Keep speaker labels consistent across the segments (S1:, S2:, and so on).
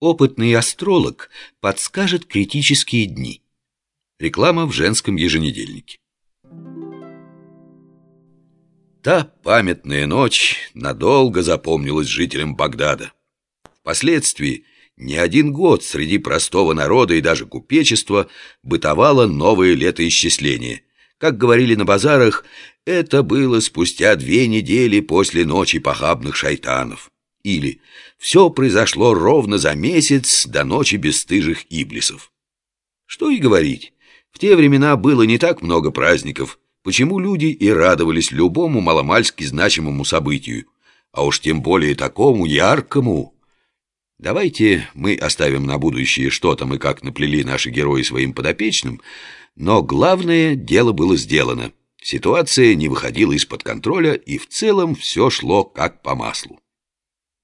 S1: Опытный астролог подскажет критические дни. Реклама в женском еженедельнике. Та памятная ночь надолго запомнилась жителям Багдада. Впоследствии не один год среди простого народа и даже купечества бытовало новое летоисчисление. Как говорили на базарах, это было спустя две недели после ночи похабных шайтанов. Или все произошло ровно за месяц до ночи бесстыжих иблисов. Что и говорить, в те времена было не так много праздников, почему люди и радовались любому маломальски значимому событию, а уж тем более такому яркому. Давайте мы оставим на будущее, что там и как наплели наши герои своим подопечным, но главное дело было сделано. Ситуация не выходила из-под контроля, и в целом все шло как по маслу.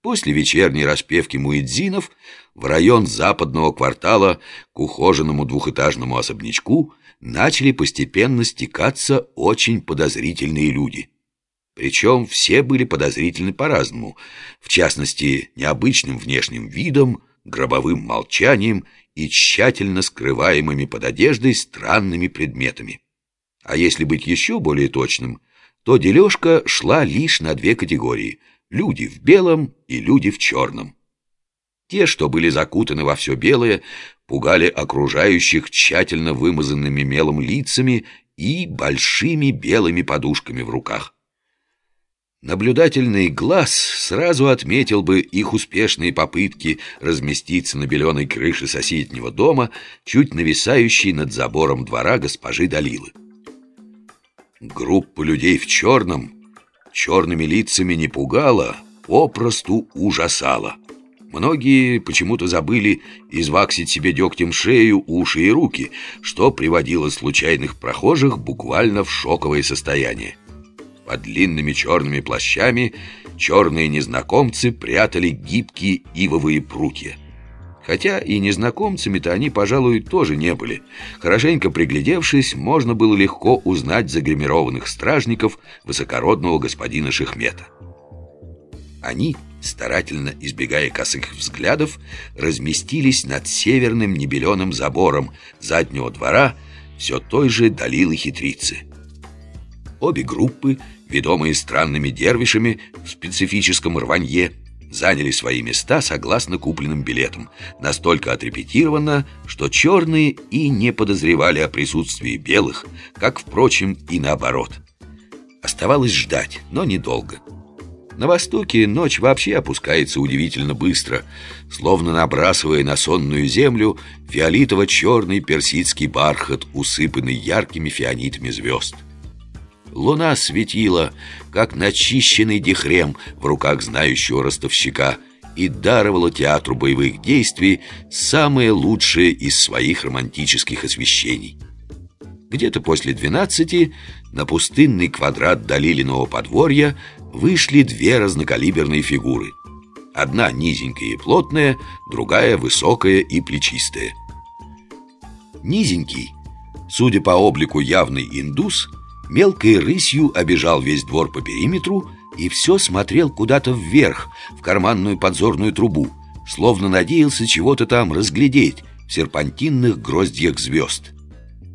S1: После вечерней распевки муэдзинов в район западного квартала к ухоженному двухэтажному особнячку начали постепенно стекаться очень подозрительные люди. Причем все были подозрительны по-разному, в частности, необычным внешним видом, гробовым молчанием и тщательно скрываемыми под одеждой странными предметами. А если быть еще более точным, то дележка шла лишь на две категории – люди в белом и люди в черном. Те, что были закутаны во все белое, пугали окружающих тщательно вымазанными мелом лицами и большими белыми подушками в руках. Наблюдательный глаз сразу отметил бы их успешные попытки разместиться на беленой крыше соседнего дома, чуть нависающей над забором двора госпожи Далилы. Группа людей в черном черными лицами не пугала, попросту ужасала. Многие почему-то забыли изваксить себе дегтем шею, уши и руки, что приводило случайных прохожих буквально в шоковое состояние. Под длинными черными плащами черные незнакомцы прятали гибкие ивовые прутья. Хотя и незнакомцами-то они, пожалуй, тоже не были. Хорошенько приглядевшись, можно было легко узнать загримированных стражников высокородного господина Шехмета. Они, старательно избегая косых взглядов, разместились над северным небеленым забором заднего двора все той же Далилы Хитрицы. Обе группы, ведомые странными дервишами в специфическом рванье, заняли свои места согласно купленным билетам, настолько отрепетированно, что черные и не подозревали о присутствии белых, как, впрочем, и наоборот. Оставалось ждать, но недолго. На востоке ночь вообще опускается удивительно быстро, словно набрасывая на сонную землю фиолетово-черный персидский бархат, усыпанный яркими фианитами звезд. Луна светила, как начищенный дихрем в руках знающего ростовщика и даровала театру боевых действий самое лучшее из своих романтических освещений. Где-то после двенадцати на пустынный квадрат Далилиного подворья вышли две разнокалиберные фигуры. Одна низенькая и плотная, другая высокая и плечистая. Низенький, судя по облику явный индус – мелкой рысью обежал весь двор по периметру и все смотрел куда-то вверх, в карманную подзорную трубу, словно надеялся чего-то там разглядеть в серпантинных гроздьях звезд.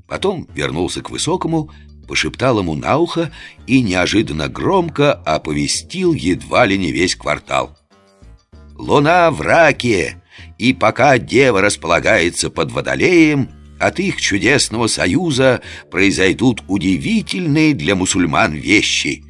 S1: Потом вернулся к высокому, пошептал ему на ухо и неожиданно громко оповестил едва ли не весь квартал. «Луна в раке, и пока дева располагается под водолеем, от их чудесного союза произойдут удивительные для мусульман вещи.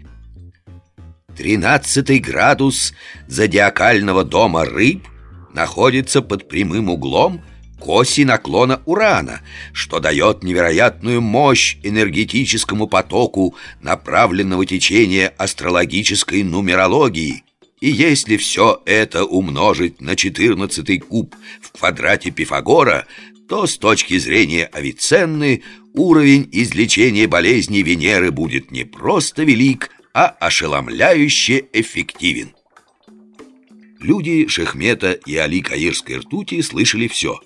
S1: Тринадцатый градус зодиакального дома рыб находится под прямым углом к оси наклона Урана, что дает невероятную мощь энергетическому потоку направленного течения астрологической нумерологии. И если все это умножить на четырнадцатый куб в квадрате Пифагора, то с точки зрения Авиценны уровень излечения болезней Венеры будет не просто велик, а ошеломляюще эффективен. Люди Шехмета и Али Каирской ртути слышали все,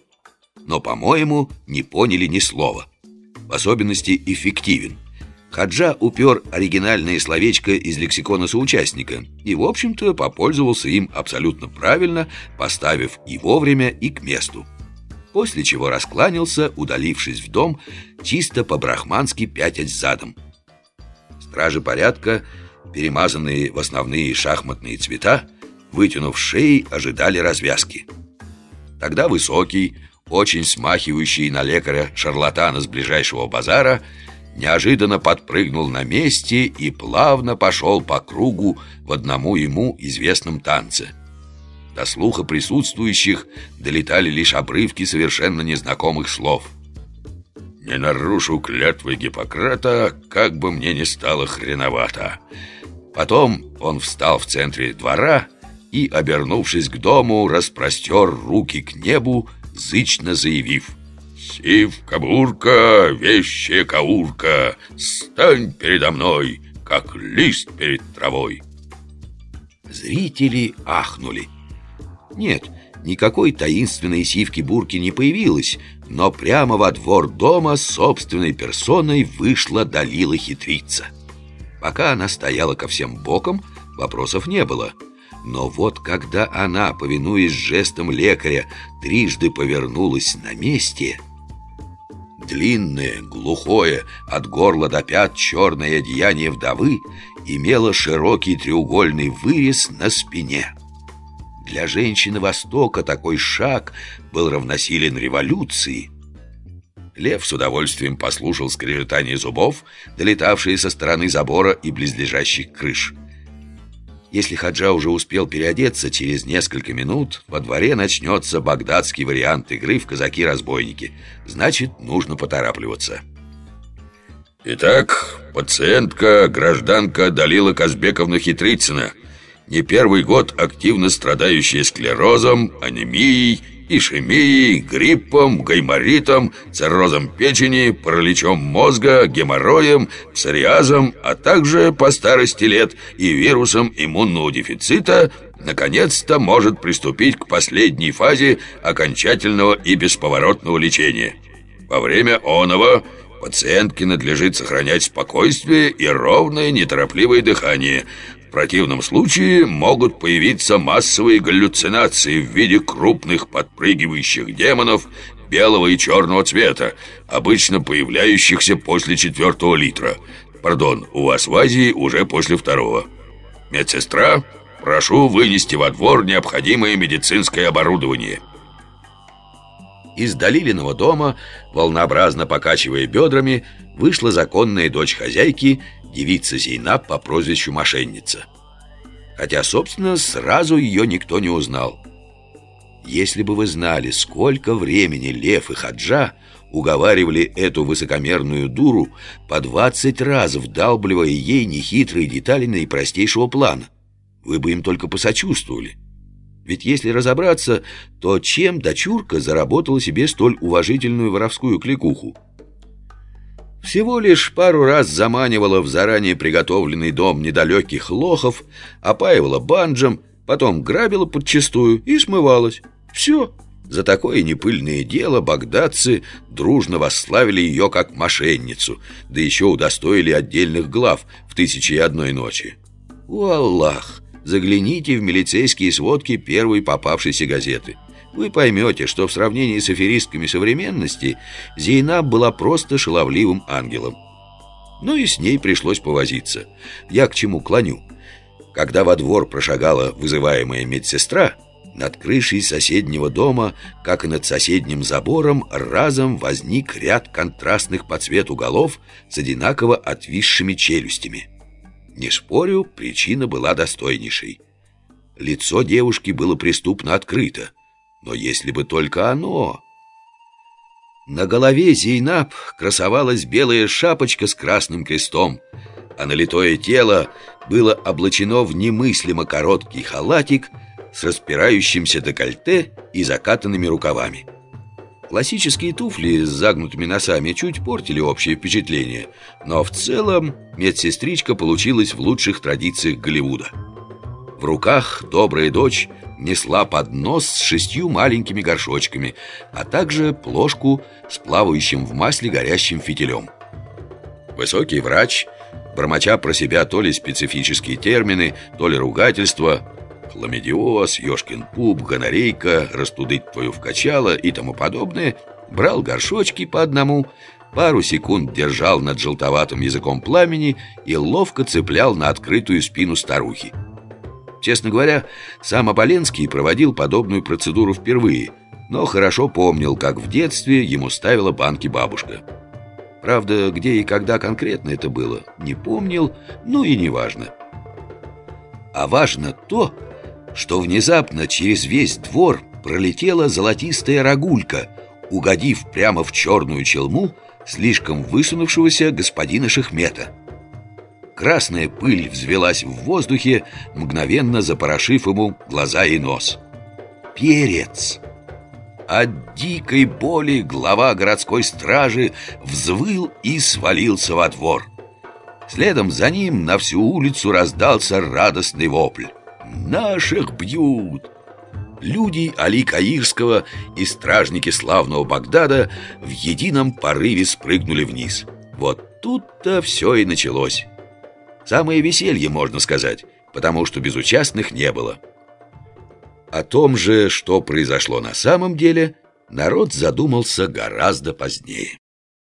S1: но, по-моему, не поняли ни слова. В особенности эффективен. Хаджа упер оригинальное словечко из лексикона соучастника и, в общем-то, попользовался им абсолютно правильно, поставив и вовремя, и к месту. После чего раскланялся, удалившись в дом, чисто по-брахмански пятясь задом. Стражи порядка, перемазанные в основные шахматные цвета, вытянув шеи, ожидали развязки. Тогда высокий, очень смахивающий на лекаря-шарлатана с ближайшего базара, неожиданно подпрыгнул на месте и плавно пошел по кругу в одному ему известном танце. До слуха присутствующих долетали лишь обрывки совершенно незнакомых слов. «Не нарушу клятвы Гиппократа, как бы мне ни стало хреновато». Потом он встал в центре двора и, обернувшись к дому, распростер руки к небу, зычно заявив «Сив Кабурка, вещая Каурка, стань передо мной, как лист перед травой!» Зрители ахнули. Нет, никакой таинственной сивки-бурки не появилось, но прямо во двор дома собственной персоной вышла Далила хитрица. Пока она стояла ко всем бокам, вопросов не было. Но вот когда она, повинуясь жестом лекаря, трижды повернулась на месте... Длинное, глухое, от горла до пят черное одеяние вдовы имело широкий треугольный вырез на спине. Для женщины Востока такой шаг был равносилен революции. Лев с удовольствием послушал скрежетание зубов, долетавшие со стороны забора и близлежащих крыш. Если Хаджа уже успел переодеться, через несколько минут во дворе начнется багдадский вариант игры в казаки-разбойники. Значит, нужно поторапливаться. Итак, пациентка, гражданка Далила Казбековна Хитрицына, не первый год активно страдающая склерозом, анемией ишемией, гриппом, гайморитом, циррозом печени, параличом мозга, геморроем, псориазом, а также по старости лет и вирусом иммунного дефицита, наконец-то может приступить к последней фазе окончательного и бесповоротного лечения. Во время оного пациентке надлежит сохранять спокойствие и ровное неторопливое дыхание – противном случае могут появиться массовые галлюцинации в виде крупных подпрыгивающих демонов белого и черного цвета, обычно появляющихся после четвертого литра. Пардон, у вас в Азии уже после второго. Медсестра, прошу вынести во двор необходимое медицинское оборудование. Из Далилиного дома, волнообразно покачивая бедрами, вышла законная дочь хозяйки девица Зейнаб по прозвищу Мошенница. Хотя, собственно, сразу ее никто не узнал. Если бы вы знали, сколько времени Лев и Хаджа уговаривали эту высокомерную дуру по двадцать раз вдалбливая ей нехитрые детали наипростейшего плана, вы бы им только посочувствовали. Ведь если разобраться, то чем дочурка заработала себе столь уважительную воровскую кликуху? Всего лишь пару раз заманивала в заранее приготовленный дом недалеких лохов, опаивала банджем, потом грабила подчистую и смывалась. Все. За такое непыльное дело багдадцы дружно восславили ее как мошенницу, да еще удостоили отдельных глав в «Тысяче и одной ночи». О, Аллах! Загляните в милицейские сводки первой попавшейся газеты – вы поймете, что в сравнении с аферистками современности Зейнаб была просто шаловливым ангелом. Ну и с ней пришлось повозиться. Я к чему клоню? Когда во двор прошагала вызываемая медсестра, над крышей соседнего дома, как и над соседним забором, разом возник ряд контрастных по цвету голов с одинаково отвисшими челюстями. Не спорю, причина была достойнейшей. Лицо девушки было преступно открыто – но если бы только оно... На голове Зейнаб красовалась белая шапочка с красным крестом, а налитое тело было облачено в немыслимо короткий халатик с распирающимся декольте и закатанными рукавами. Классические туфли с загнутыми носами чуть портили общее впечатление, но в целом медсестричка получилась в лучших традициях Голливуда. В руках добрая дочь несла поднос с шестью маленькими горшочками, а также плошку с плавающим в масле горящим фитилем. Высокий врач, бормоча про себя то ли специфические термины, то ли ругательства, хламидиоз, ёшкин пуп, гонорейка, растудыть твою вкачало и тому подобное, брал горшочки по одному, пару секунд держал над желтоватым языком пламени и ловко цеплял на открытую спину старухи. Честно говоря, сам Оболенский проводил подобную процедуру впервые, но хорошо помнил, как в детстве ему ставила банки бабушка. Правда, где и когда конкретно это было, не помнил, ну и не важно. А важно то, что внезапно через весь двор пролетела золотистая рогулька, угодив прямо в черную челму слишком высунувшегося господина Шахмета. Красная пыль взвелась в воздухе, мгновенно запорошив ему глаза и нос. «Перец!» От дикой боли глава городской стражи взвыл и свалился во двор. Следом за ним на всю улицу раздался радостный вопль. «Наших бьют!» Люди Али Каирского и стражники славного Багдада в едином порыве спрыгнули вниз. Вот тут-то все и началось. Самое веселье, можно сказать, потому что безучастных не было. О том же, что произошло на самом деле, народ задумался гораздо позднее.